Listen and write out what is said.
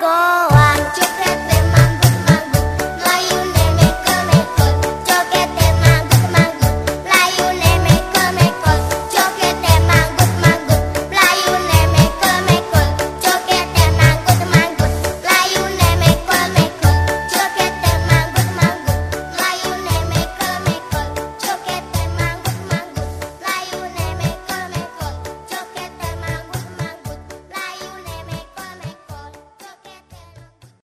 Go.